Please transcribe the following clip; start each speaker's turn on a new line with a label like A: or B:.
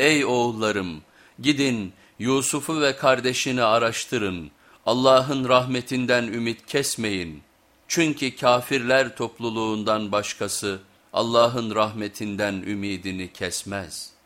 A: Ey oğullarım gidin Yusuf'u ve kardeşini araştırın. Allah'ın rahmetinden ümit kesmeyin. Çünkü kafirler topluluğundan başkası Allah'ın rahmetinden ümidini kesmez.''